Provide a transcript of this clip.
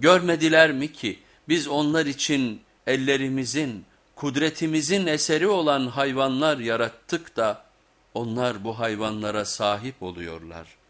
Görmediler mi ki biz onlar için ellerimizin, kudretimizin eseri olan hayvanlar yarattık da onlar bu hayvanlara sahip oluyorlar.''